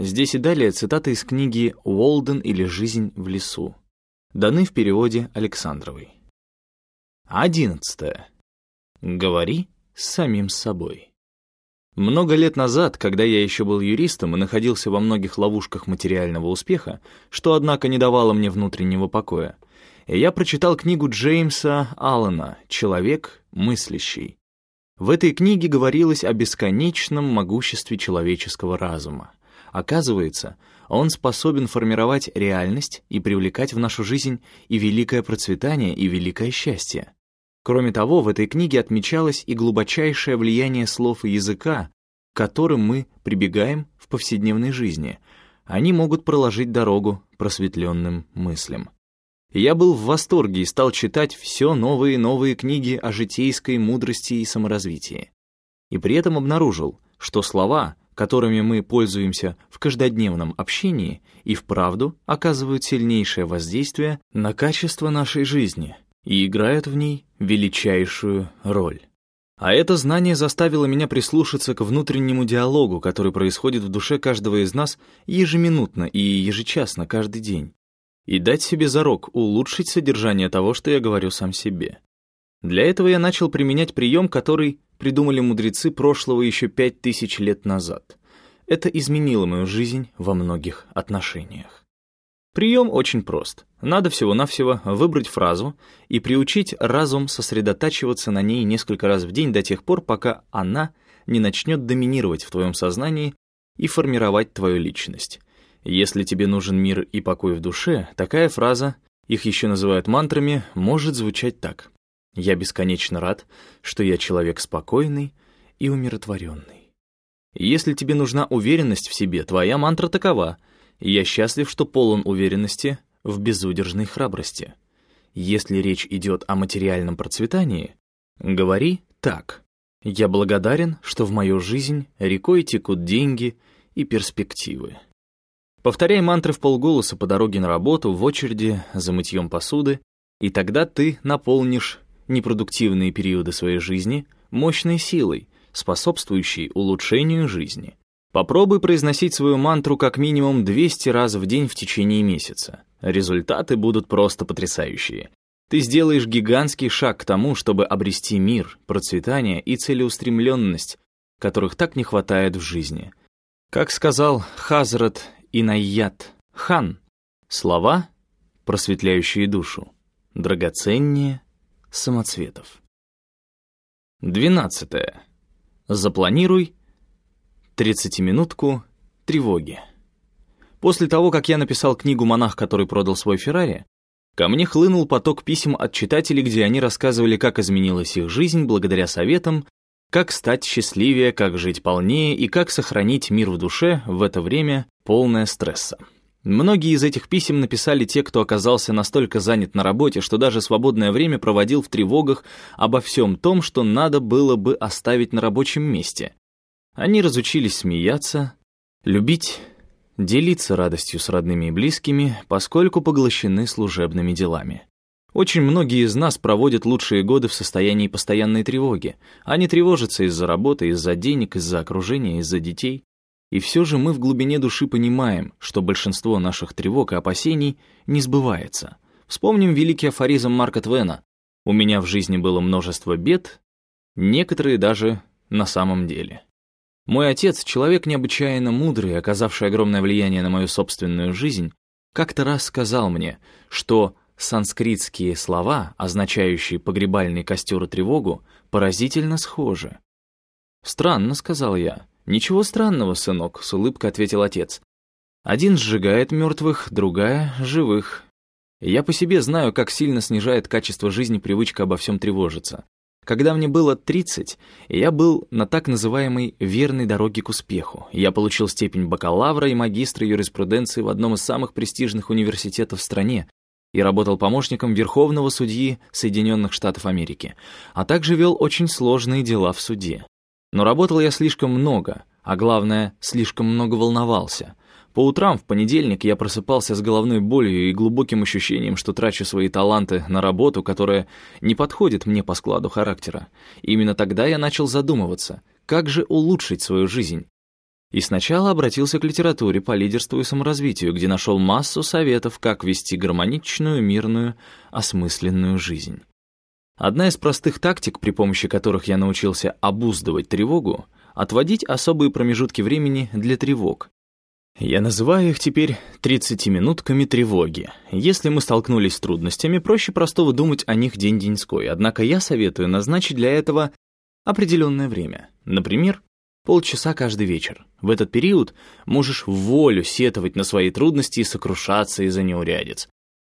Здесь и далее цитаты из книги «Уолден или жизнь в лесу». Даны в переводе Александровой. Одиннадцатое. Говори с самим собой. Много лет назад, когда я еще был юристом и находился во многих ловушках материального успеха, что, однако, не давало мне внутреннего покоя, я прочитал книгу Джеймса Аллена «Человек мыслящий». В этой книге говорилось о бесконечном могуществе человеческого разума. Оказывается, он способен формировать реальность и привлекать в нашу жизнь и великое процветание, и великое счастье. Кроме того, в этой книге отмечалось и глубочайшее влияние слов и языка, к которым мы прибегаем в повседневной жизни. Они могут проложить дорогу просветленным мыслям. Я был в восторге и стал читать все новые и новые книги о житейской мудрости и саморазвитии. И при этом обнаружил, что слова, которыми мы пользуемся в каждодневном общении, и вправду оказывают сильнейшее воздействие на качество нашей жизни и играют в ней величайшую роль. А это знание заставило меня прислушаться к внутреннему диалогу, который происходит в душе каждого из нас ежеминутно и ежечасно каждый день и дать себе зарок улучшить содержание того, что я говорю сам себе. Для этого я начал применять прием, который придумали мудрецы прошлого еще пять тысяч лет назад. Это изменило мою жизнь во многих отношениях. Прием очень прост. Надо всего-навсего выбрать фразу и приучить разум сосредотачиваться на ней несколько раз в день до тех пор, пока она не начнет доминировать в твоем сознании и формировать твою личность. Если тебе нужен мир и покой в душе, такая фраза, их еще называют мантрами, может звучать так. «Я бесконечно рад, что я человек спокойный и умиротворенный». Если тебе нужна уверенность в себе, твоя мантра такова «Я счастлив, что полон уверенности в безудержной храбрости». Если речь идет о материальном процветании, говори так. «Я благодарен, что в мою жизнь рекой текут деньги и перспективы». Повторяй мантры в полголоса по дороге на работу, в очереди, за мытьем посуды, и тогда ты наполнишь непродуктивные периоды своей жизни мощной силой, способствующей улучшению жизни. Попробуй произносить свою мантру как минимум 200 раз в день в течение месяца. Результаты будут просто потрясающие. Ты сделаешь гигантский шаг к тому, чтобы обрести мир, процветание и целеустремленность, которых так не хватает в жизни. Как сказал Хазрат Инаят Хан. Слова, просветляющие душу, драгоценнее самоцветов. Двенадцатое. Запланируй 30-минутку тревоги. После того, как я написал книгу «Монах, который продал свой Феррари», ко мне хлынул поток писем от читателей, где они рассказывали, как изменилась их жизнь благодаря советам, как стать счастливее, как жить полнее и как сохранить мир в душе в это время полное стресса. Многие из этих писем написали те, кто оказался настолько занят на работе, что даже свободное время проводил в тревогах обо всем том, что надо было бы оставить на рабочем месте. Они разучились смеяться, любить, делиться радостью с родными и близкими, поскольку поглощены служебными делами. Очень многие из нас проводят лучшие годы в состоянии постоянной тревоги. Они тревожатся из-за работы, из-за денег, из-за окружения, из-за детей. И все же мы в глубине души понимаем, что большинство наших тревог и опасений не сбывается. Вспомним великий афоризм Марка Твена. «У меня в жизни было множество бед, некоторые даже на самом деле». Мой отец, человек необычайно мудрый, оказавший огромное влияние на мою собственную жизнь, как-то раз сказал мне, что санскритские слова, означающие погребальный костер и тревогу, поразительно схожи. «Странно», — сказал я. «Ничего странного, сынок», — с улыбкой ответил отец. «Один сжигает мертвых, другая — живых. Я по себе знаю, как сильно снижает качество жизни привычка обо всем тревожиться. Когда мне было 30, я был на так называемой «верной дороге к успеху». Я получил степень бакалавра и магистра юриспруденции в одном из самых престижных университетов в стране, и работал помощником Верховного судьи Соединенных Штатов Америки, а также вел очень сложные дела в суде. Но работал я слишком много, а главное, слишком много волновался. По утрам в понедельник я просыпался с головной болью и глубоким ощущением, что трачу свои таланты на работу, которая не подходит мне по складу характера. Именно тогда я начал задумываться, как же улучшить свою жизнь. И сначала обратился к литературе по лидерству и саморазвитию, где нашел массу советов, как вести гармоничную, мирную, осмысленную жизнь. Одна из простых тактик, при помощи которых я научился обуздывать тревогу, отводить особые промежутки времени для тревог. Я называю их теперь 30-минутками тревоги. Если мы столкнулись с трудностями, проще простого думать о них день-деньской, однако я советую назначить для этого определенное время. Например, полчаса каждый вечер. В этот период можешь в волю сетовать на свои трудности и сокрушаться из-за неурядиц.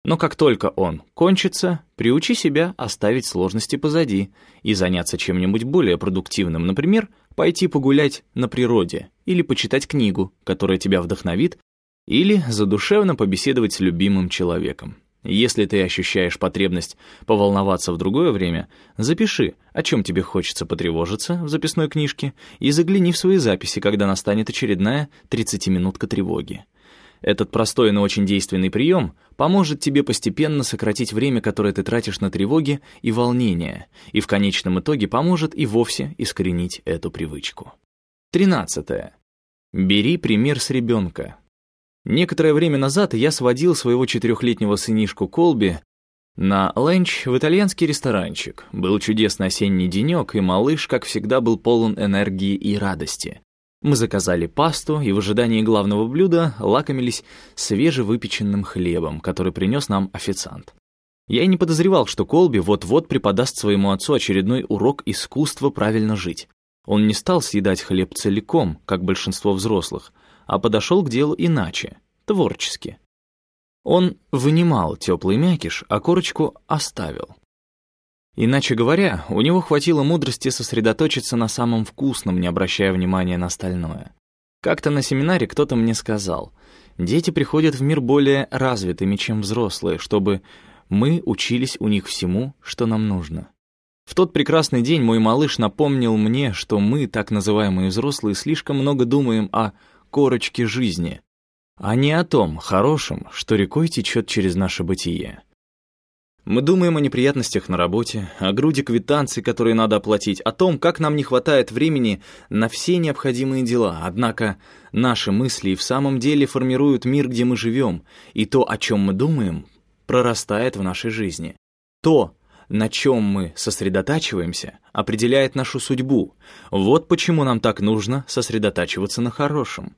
Но как только он кончится, приучи себя оставить сложности позади и заняться чем-нибудь более продуктивным, например, пойти погулять на природе или почитать книгу, которая тебя вдохновит, или задушевно побеседовать с любимым человеком. Если ты ощущаешь потребность поволноваться в другое время, запиши, о чем тебе хочется потревожиться в записной книжке, и загляни в свои записи, когда настанет очередная 30-минутка тревоги. Этот простой, но очень действенный прием поможет тебе постепенно сократить время, которое ты тратишь на тревоги и волнения, и в конечном итоге поможет и вовсе искоренить эту привычку. 13. Бери пример с ребенка. Некоторое время назад я сводил своего четырехлетнего сынишку Колби на ленч в итальянский ресторанчик. Был чудесный осенний денек, и малыш, как всегда, был полон энергии и радости. Мы заказали пасту и в ожидании главного блюда лакомились свежевыпеченным хлебом, который принес нам официант. Я и не подозревал, что Колби вот-вот преподаст своему отцу очередной урок искусства правильно жить. Он не стал съедать хлеб целиком, как большинство взрослых, а подошел к делу иначе, творчески. Он вынимал теплый мякиш, а корочку оставил. Иначе говоря, у него хватило мудрости сосредоточиться на самом вкусном, не обращая внимания на остальное. Как-то на семинаре кто-то мне сказал, дети приходят в мир более развитыми, чем взрослые, чтобы мы учились у них всему, что нам нужно. В тот прекрасный день мой малыш напомнил мне, что мы, так называемые взрослые, слишком много думаем о корочке жизни, а не о том хорошем, что рекой течет через наше бытие. Мы думаем о неприятностях на работе, о груди квитанций, которые надо оплатить, о том, как нам не хватает времени на все необходимые дела. Однако наши мысли в самом деле формируют мир, где мы живем, и то, о чем мы думаем, прорастает в нашей жизни. То, на чем мы сосредотачиваемся, определяет нашу судьбу. Вот почему нам так нужно сосредотачиваться на хорошем.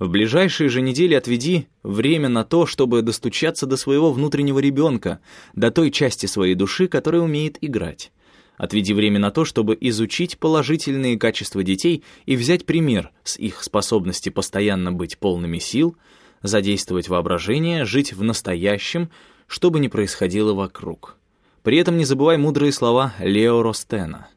В ближайшие же недели отведи время на то, чтобы достучаться до своего внутреннего ребенка, до той части своей души, которая умеет играть. Отведи время на то, чтобы изучить положительные качества детей и взять пример с их способности постоянно быть полными сил, задействовать воображение, жить в настоящем, что бы ни происходило вокруг. При этом не забывай мудрые слова Лео Ростена.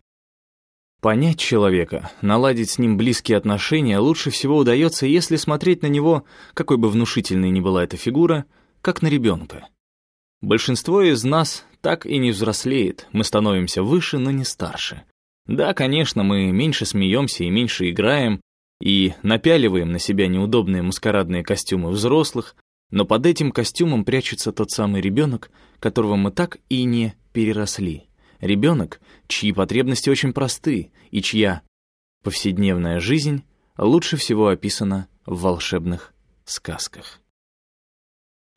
Понять человека, наладить с ним близкие отношения лучше всего удается, если смотреть на него, какой бы внушительной ни была эта фигура, как на ребенка. Большинство из нас так и не взрослеет, мы становимся выше, но не старше. Да, конечно, мы меньше смеемся и меньше играем, и напяливаем на себя неудобные маскарадные костюмы взрослых, но под этим костюмом прячется тот самый ребенок, которого мы так и не переросли. Ребенок, чьи потребности очень просты и чья повседневная жизнь лучше всего описана в волшебных сказках.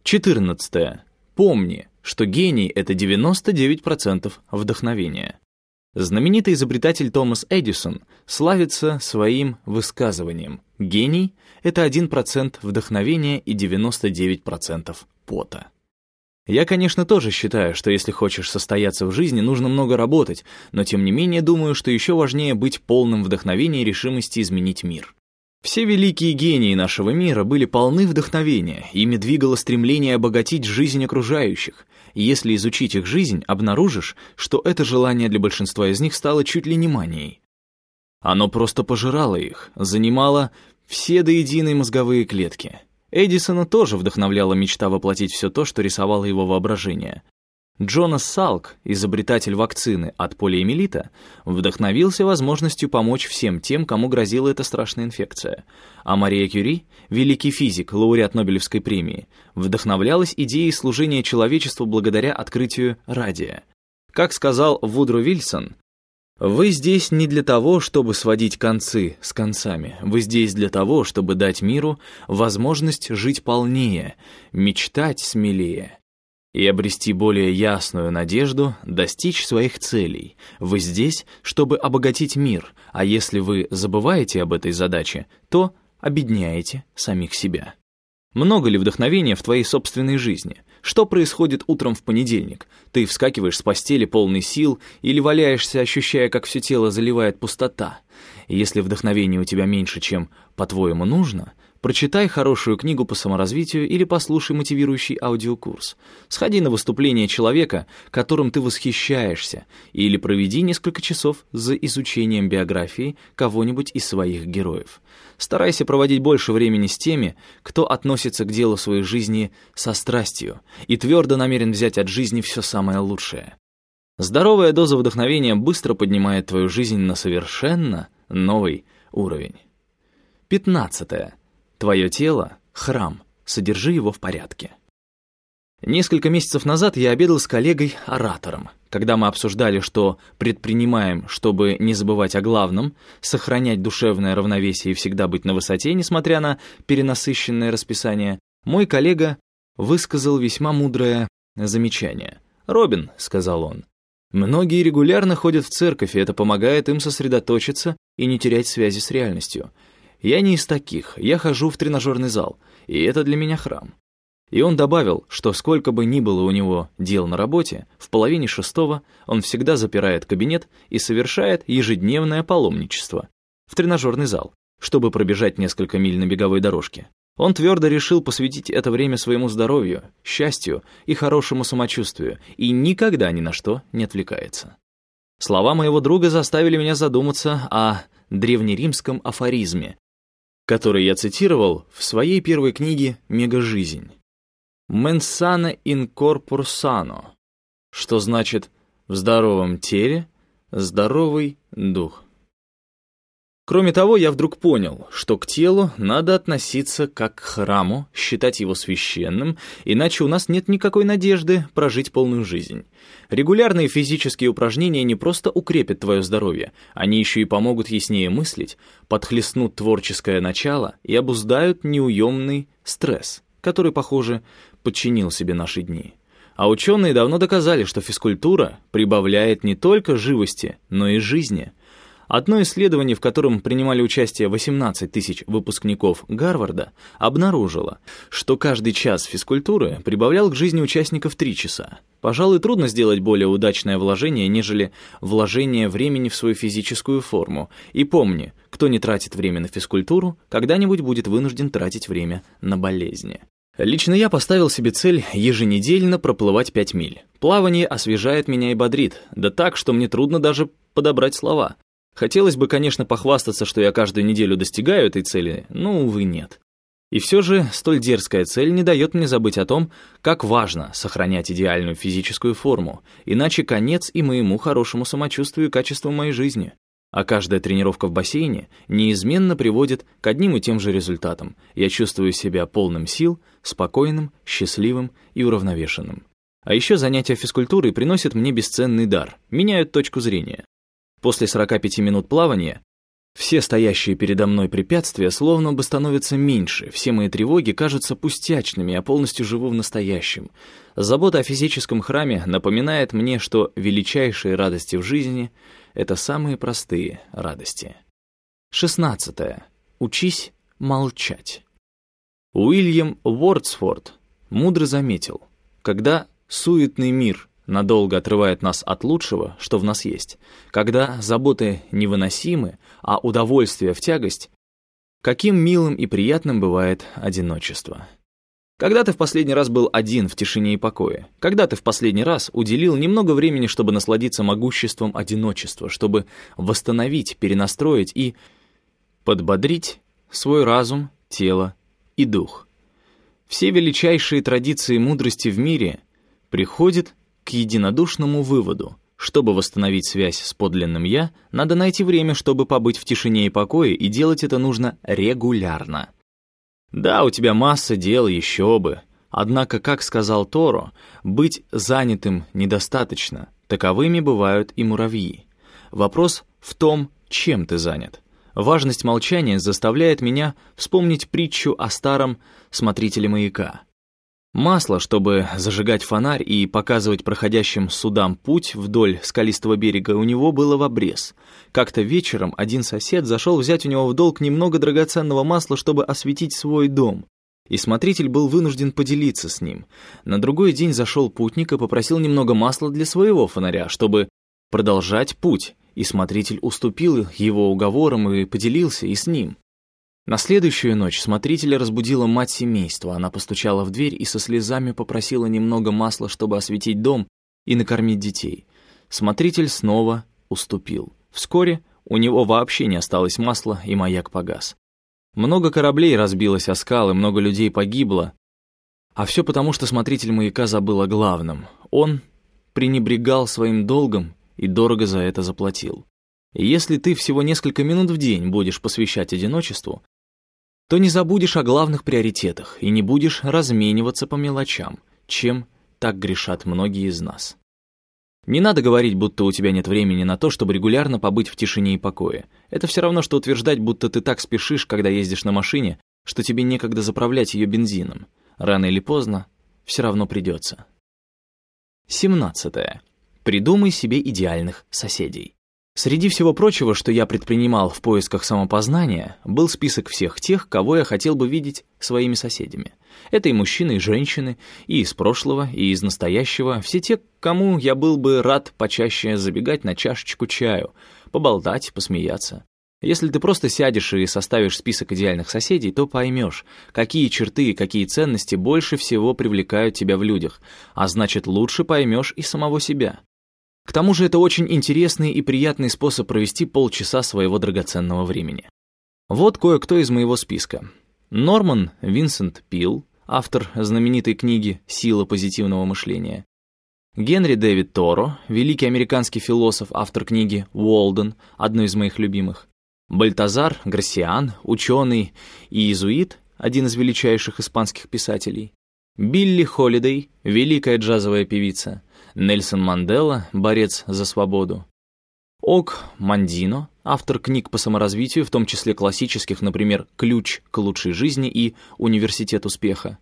14. Помни, что гений — это 99% вдохновения. Знаменитый изобретатель Томас Эдисон славится своим высказыванием «Гений — это 1% вдохновения и 99% пота». Я, конечно, тоже считаю, что если хочешь состояться в жизни, нужно много работать, но тем не менее думаю, что еще важнее быть полным вдохновения и решимости изменить мир. Все великие гении нашего мира были полны вдохновения, ими двигало стремление обогатить жизнь окружающих, и если изучить их жизнь, обнаружишь, что это желание для большинства из них стало чуть ли не манией. Оно просто пожирало их, занимало все до единой мозговые клетки. Эдисона тоже вдохновляла мечта воплотить все то, что рисовало его воображение. Джонас Салк, изобретатель вакцины от полиэмилита, вдохновился возможностью помочь всем тем, кому грозила эта страшная инфекция. А Мария Кюри, великий физик, лауреат Нобелевской премии, вдохновлялась идеей служения человечеству благодаря открытию радия. Как сказал Вудро Вильсон, Вы здесь не для того, чтобы сводить концы с концами. Вы здесь для того, чтобы дать миру возможность жить полнее, мечтать смелее и обрести более ясную надежду достичь своих целей. Вы здесь, чтобы обогатить мир, а если вы забываете об этой задаче, то обедняете самих себя. Много ли вдохновения в твоей собственной жизни? Что происходит утром в понедельник? Ты вскакиваешь с постели полный сил или валяешься, ощущая, как все тело заливает пустота? Если вдохновения у тебя меньше, чем, по-твоему, нужно, прочитай хорошую книгу по саморазвитию или послушай мотивирующий аудиокурс. Сходи на выступление человека, которым ты восхищаешься, или проведи несколько часов за изучением биографии кого-нибудь из своих героев. Старайся проводить больше времени с теми, кто относится к делу своей жизни со страстью и твердо намерен взять от жизни все самое лучшее. Здоровая доза вдохновения быстро поднимает твою жизнь на совершенно новый уровень. Пятнадцатое. Твое тело — храм, содержи его в порядке. Несколько месяцев назад я обедал с коллегой-оратором, когда мы обсуждали, что предпринимаем, чтобы не забывать о главном, сохранять душевное равновесие и всегда быть на высоте, несмотря на перенасыщенное расписание, мой коллега высказал весьма мудрое замечание. «Робин», — сказал он, — «многие регулярно ходят в церковь, и это помогает им сосредоточиться и не терять связи с реальностью. Я не из таких, я хожу в тренажерный зал, и это для меня храм. И он добавил, что сколько бы ни было у него дел на работе, в половине шестого он всегда запирает кабинет и совершает ежедневное паломничество в тренажерный зал, чтобы пробежать несколько миль на беговой дорожке. Он твердо решил посвятить это время своему здоровью, счастью и хорошему самочувствию и никогда ни на что не отвлекается. Слова моего друга заставили меня задуматься о древнеримском афоризме, который я цитировал в своей первой книге «Мегажизнь». «Менсана corpor sano», что значит «в здоровом теле здоровый дух». Кроме того, я вдруг понял, что к телу надо относиться как к храму, считать его священным, иначе у нас нет никакой надежды прожить полную жизнь. Регулярные физические упражнения не просто укрепят твое здоровье, они еще и помогут яснее мыслить, подхлестнут творческое начало и обуздают неуемный стресс, который, похоже, подчинил себе наши дни. А ученые давно доказали, что физкультура прибавляет не только живости, но и жизни. Одно исследование, в котором принимали участие 18 тысяч выпускников Гарварда, обнаружило, что каждый час физкультуры прибавлял к жизни участников 3 часа. Пожалуй, трудно сделать более удачное вложение, нежели вложение времени в свою физическую форму. И помни, кто не тратит время на физкультуру, когда-нибудь будет вынужден тратить время на болезни. Лично я поставил себе цель еженедельно проплывать 5 миль. Плавание освежает меня и бодрит, да так, что мне трудно даже подобрать слова. Хотелось бы, конечно, похвастаться, что я каждую неделю достигаю этой цели, но, увы, нет. И все же столь дерзкая цель не дает мне забыть о том, как важно сохранять идеальную физическую форму, иначе конец и моему хорошему самочувствию и качеству моей жизни а каждая тренировка в бассейне неизменно приводит к одним и тем же результатам. Я чувствую себя полным сил, спокойным, счастливым и уравновешенным. А еще занятия физкультурой приносят мне бесценный дар, меняют точку зрения. После 45 минут плавания все стоящие передо мной препятствия словно бы становятся меньше, все мои тревоги кажутся пустячными, я полностью живу в настоящем. Забота о физическом храме напоминает мне, что величайшие радости в жизни — это самые простые радости. Шестнадцатое. Учись молчать. Уильям Уордсфорд мудро заметил, когда суетный мир надолго отрывает нас от лучшего, что в нас есть, когда заботы невыносимы, а удовольствие в тягость, каким милым и приятным бывает одиночество. Когда ты в последний раз был один в тишине и покое? Когда ты в последний раз уделил немного времени, чтобы насладиться могуществом одиночества, чтобы восстановить, перенастроить и подбодрить свой разум, тело и дух? Все величайшие традиции мудрости в мире приходят к единодушному выводу. Чтобы восстановить связь с подлинным «я», надо найти время, чтобы побыть в тишине и покое, и делать это нужно регулярно. Да, у тебя масса дел, еще бы. Однако, как сказал Торо, быть занятым недостаточно. Таковыми бывают и муравьи. Вопрос в том, чем ты занят. Важность молчания заставляет меня вспомнить притчу о старом смотрителе маяка. Масло, чтобы зажигать фонарь и показывать проходящим судам путь вдоль скалистого берега, у него было в обрез. Как-то вечером один сосед зашел взять у него в долг немного драгоценного масла, чтобы осветить свой дом. И смотритель был вынужден поделиться с ним. На другой день зашел путник и попросил немного масла для своего фонаря, чтобы продолжать путь, и смотритель уступил его уговорам и поделился и с ним. На следующую ночь смотрителя разбудила мать семейства. Она постучала в дверь и со слезами попросила немного масла, чтобы осветить дом и накормить детей. Смотритель снова уступил. Вскоре у него вообще не осталось масла, и маяк погас. Много кораблей разбилось о скалы, много людей погибло. А все потому, что смотритель маяка забыл о главном. Он пренебрегал своим долгом и дорого за это заплатил. Если ты всего несколько минут в день будешь посвящать одиночеству, то не забудешь о главных приоритетах и не будешь размениваться по мелочам, чем так грешат многие из нас. Не надо говорить, будто у тебя нет времени на то, чтобы регулярно побыть в тишине и покое. Это все равно, что утверждать, будто ты так спешишь, когда ездишь на машине, что тебе некогда заправлять ее бензином. Рано или поздно все равно придется. 17. Придумай себе идеальных соседей. Среди всего прочего, что я предпринимал в поисках самопознания, был список всех тех, кого я хотел бы видеть своими соседями. Это и мужчины, и женщины, и из прошлого, и из настоящего, все те, кому я был бы рад почаще забегать на чашечку чаю, поболтать, посмеяться. Если ты просто сядешь и составишь список идеальных соседей, то поймешь, какие черты и какие ценности больше всего привлекают тебя в людях, а значит, лучше поймешь и самого себя. К тому же это очень интересный и приятный способ провести полчаса своего драгоценного времени. Вот кое-кто из моего списка. Норман Винсент Пил, автор знаменитой книги «Сила позитивного мышления». Генри Дэвид Торо, великий американский философ, автор книги «Уолден», одной из моих любимых. Бальтазар Грассиан, ученый и иезуит, один из величайших испанских писателей. Билли Холидей, великая джазовая певица. Нельсон Мандела, борец за свободу. Ок Мандино, автор книг по саморазвитию, в том числе классических, например, «Ключ к лучшей жизни» и «Университет успеха».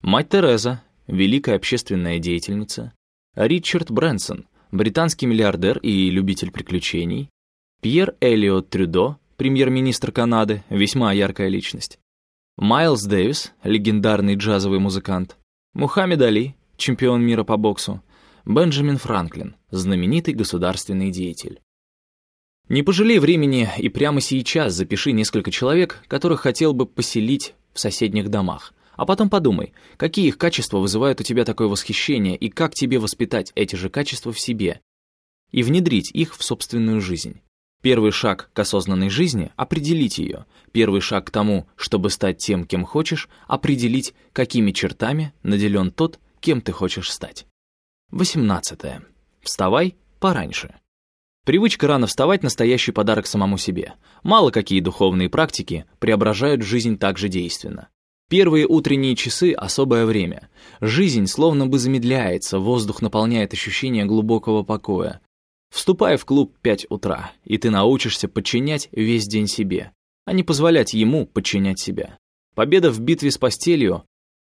Мать Тереза, великая общественная деятельница. Ричард Брэнсон, британский миллиардер и любитель приключений. Пьер Элиот Трюдо, премьер-министр Канады, весьма яркая личность. Майлз Дэвис, легендарный джазовый музыкант. Мухаммед Али, чемпион мира по боксу. Бенджамин Франклин, знаменитый государственный деятель. Не пожалей времени и прямо сейчас запиши несколько человек, которых хотел бы поселить в соседних домах. А потом подумай, какие их качества вызывают у тебя такое восхищение и как тебе воспитать эти же качества в себе и внедрить их в собственную жизнь. Первый шаг к осознанной жизни — определить ее. Первый шаг к тому, чтобы стать тем, кем хочешь, определить, какими чертами наделен тот, кем ты хочешь стать. 18. Вставай пораньше. Привычка рано вставать – настоящий подарок самому себе. Мало какие духовные практики преображают жизнь так же действенно. Первые утренние часы – особое время. Жизнь словно бы замедляется, воздух наполняет ощущение глубокого покоя. Вступай в клуб 5 утра, и ты научишься подчинять весь день себе, а не позволять ему подчинять себя. Победа в битве с постелью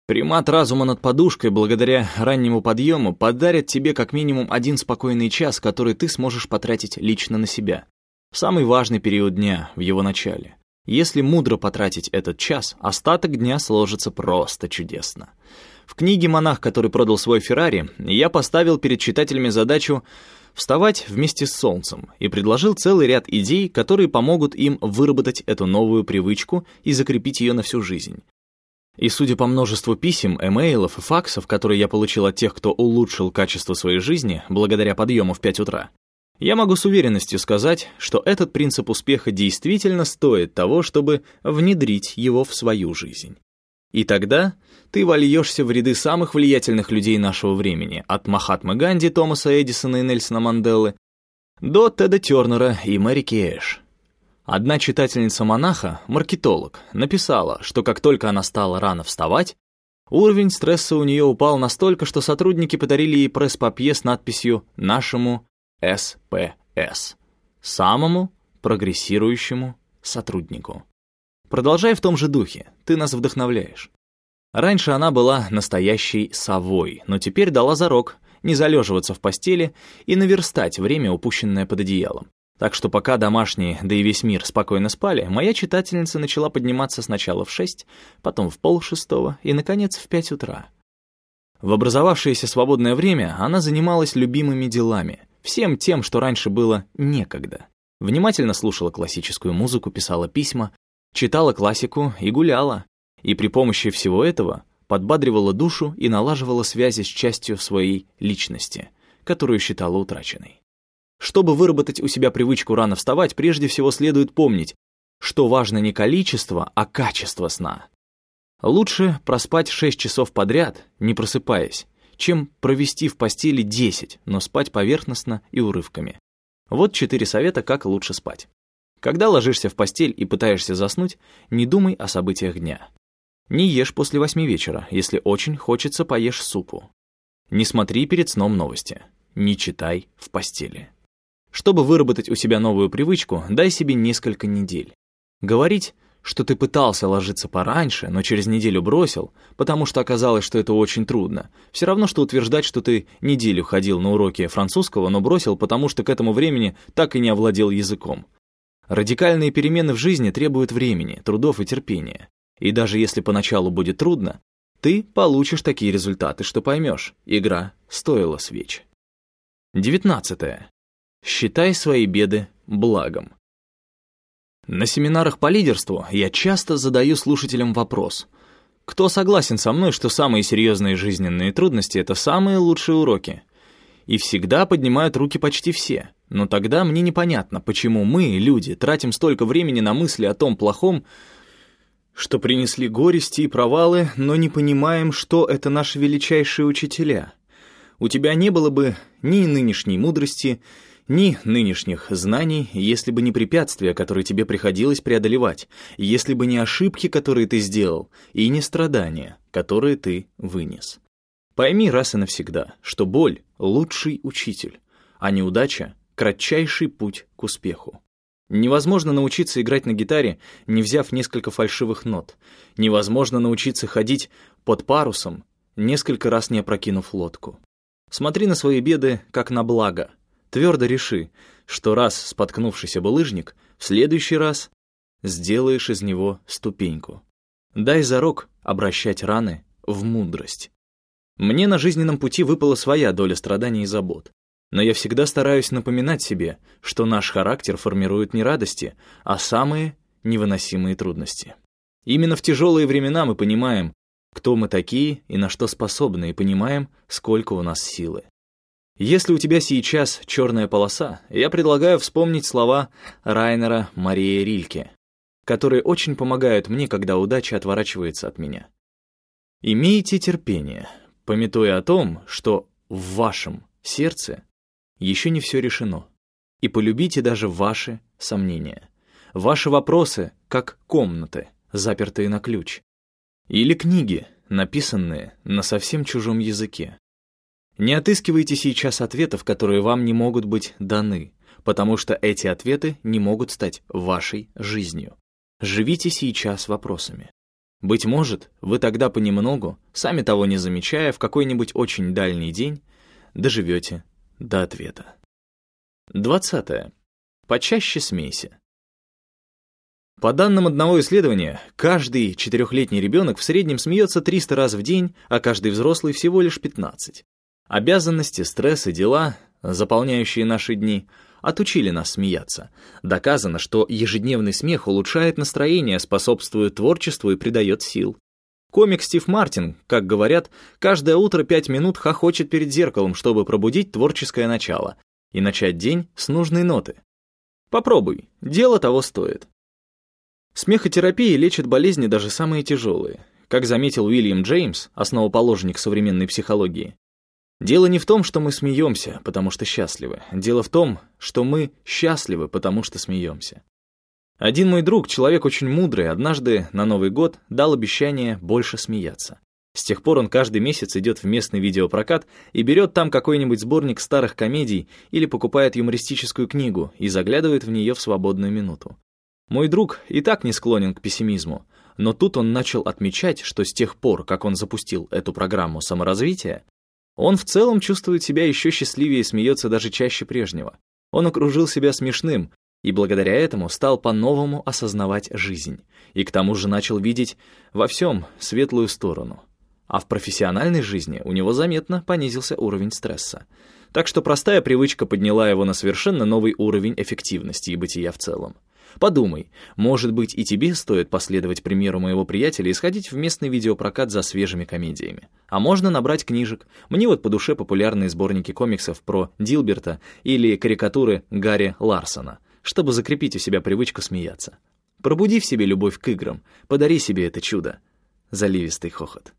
Примат разума над подушкой, благодаря раннему подъему, подарит тебе как минимум один спокойный час, который ты сможешь потратить лично на себя. Самый важный период дня, в его начале. Если мудро потратить этот час, остаток дня сложится просто чудесно. В книге «Монах, который продал свой Феррари» я поставил перед читателями задачу вставать вместе с солнцем и предложил целый ряд идей, которые помогут им выработать эту новую привычку и закрепить ее на всю жизнь. И судя по множеству писем, эмейлов и факсов, которые я получил от тех, кто улучшил качество своей жизни благодаря подъему в 5 утра, я могу с уверенностью сказать, что этот принцип успеха действительно стоит того, чтобы внедрить его в свою жизнь. И тогда ты вольешься в ряды самых влиятельных людей нашего времени, от Махатмы Ганди, Томаса Эдисона и Нельсона Манделы, до Теда Тернера и Мэри Кэш. Одна читательница-монаха, маркетолог, написала, что как только она стала рано вставать, уровень стресса у нее упал настолько, что сотрудники подарили ей пресс-папье с надписью «Нашему СПС» — самому прогрессирующему сотруднику. Продолжай в том же духе, ты нас вдохновляешь. Раньше она была настоящей совой, но теперь дала зарок не залеживаться в постели и наверстать время, упущенное под одеялом. Так что пока домашние, да и весь мир спокойно спали, моя читательница начала подниматься сначала в шесть, потом в полшестого и, наконец, в пять утра. В образовавшееся свободное время она занималась любимыми делами, всем тем, что раньше было некогда. Внимательно слушала классическую музыку, писала письма, читала классику и гуляла. И при помощи всего этого подбадривала душу и налаживала связи с частью своей личности, которую считала утраченной. Чтобы выработать у себя привычку рано вставать, прежде всего следует помнить, что важно не количество, а качество сна. Лучше проспать 6 часов подряд, не просыпаясь, чем провести в постели 10, но спать поверхностно и урывками. Вот четыре совета, как лучше спать. Когда ложишься в постель и пытаешься заснуть, не думай о событиях дня. Не ешь после восьми вечера, если очень хочется поешь супу. Не смотри перед сном новости. Не читай в постели. Чтобы выработать у себя новую привычку, дай себе несколько недель. Говорить, что ты пытался ложиться пораньше, но через неделю бросил, потому что оказалось, что это очень трудно, все равно, что утверждать, что ты неделю ходил на уроки французского, но бросил, потому что к этому времени так и не овладел языком. Радикальные перемены в жизни требуют времени, трудов и терпения. И даже если поначалу будет трудно, ты получишь такие результаты, что поймешь, игра стоила свеч. 19. Считай свои беды благом. На семинарах по лидерству я часто задаю слушателям вопрос. Кто согласен со мной, что самые серьезные жизненные трудности — это самые лучшие уроки? И всегда поднимают руки почти все. Но тогда мне непонятно, почему мы, люди, тратим столько времени на мысли о том плохом, что принесли горести и провалы, но не понимаем, что это наши величайшие учителя. У тебя не было бы ни нынешней мудрости, ни нынешних знаний, если бы не препятствия, которые тебе приходилось преодолевать, если бы не ошибки, которые ты сделал, и не страдания, которые ты вынес. Пойми раз и навсегда, что боль — лучший учитель, а неудача — кратчайший путь к успеху. Невозможно научиться играть на гитаре, не взяв несколько фальшивых нот. Невозможно научиться ходить под парусом, несколько раз не опрокинув лодку. Смотри на свои беды, как на благо, Твердо реши, что раз споткнувшийся булыжник, в следующий раз сделаешь из него ступеньку. Дай зарок обращать раны в мудрость. Мне на жизненном пути выпала своя доля страданий и забот. Но я всегда стараюсь напоминать себе, что наш характер формирует не радости, а самые невыносимые трудности. Именно в тяжелые времена мы понимаем, кто мы такие и на что способны, и понимаем, сколько у нас силы. Если у тебя сейчас черная полоса, я предлагаю вспомнить слова Райнера Марии Рильке, которые очень помогают мне, когда удача отворачивается от меня. Имейте терпение, пометуя о том, что в вашем сердце еще не все решено, и полюбите даже ваши сомнения. Ваши вопросы, как комнаты, запертые на ключ, или книги, написанные на совсем чужом языке. Не отыскивайте сейчас ответов, которые вам не могут быть даны, потому что эти ответы не могут стать вашей жизнью. Живите сейчас вопросами. Быть может, вы тогда понемногу, сами того не замечая, в какой-нибудь очень дальний день доживете до ответа. 20. Почаще смейся. По данным одного исследования, каждый четырехлетний ребенок в среднем смеется 300 раз в день, а каждый взрослый всего лишь 15. Обязанности, стресс и дела, заполняющие наши дни, отучили нас смеяться. Доказано, что ежедневный смех улучшает настроение, способствует творчеству и придает сил. Комик Стив Мартин, как говорят, каждое утро пять минут хохочет перед зеркалом, чтобы пробудить творческое начало и начать день с нужной ноты. Попробуй, дело того стоит. Смехотерапия лечит болезни даже самые тяжелые. Как заметил Уильям Джеймс, основоположник современной психологии, Дело не в том, что мы смеемся, потому что счастливы. Дело в том, что мы счастливы, потому что смеемся. Один мой друг, человек очень мудрый, однажды на Новый год дал обещание больше смеяться. С тех пор он каждый месяц идет в местный видеопрокат и берет там какой-нибудь сборник старых комедий или покупает юмористическую книгу и заглядывает в нее в свободную минуту. Мой друг и так не склонен к пессимизму, но тут он начал отмечать, что с тех пор, как он запустил эту программу саморазвития, он в целом чувствует себя еще счастливее и смеется даже чаще прежнего. Он окружил себя смешным, и благодаря этому стал по-новому осознавать жизнь, и к тому же начал видеть во всем светлую сторону. А в профессиональной жизни у него заметно понизился уровень стресса. Так что простая привычка подняла его на совершенно новый уровень эффективности и бытия в целом. Подумай, может быть и тебе стоит последовать примеру моего приятеля и сходить в местный видеопрокат за свежими комедиями. А можно набрать книжек. Мне вот по душе популярные сборники комиксов про Дилберта или карикатуры Гарри Ларсона, чтобы закрепить у себя привычку смеяться. Пробуди в себе любовь к играм, подари себе это чудо. Заливистый хохот.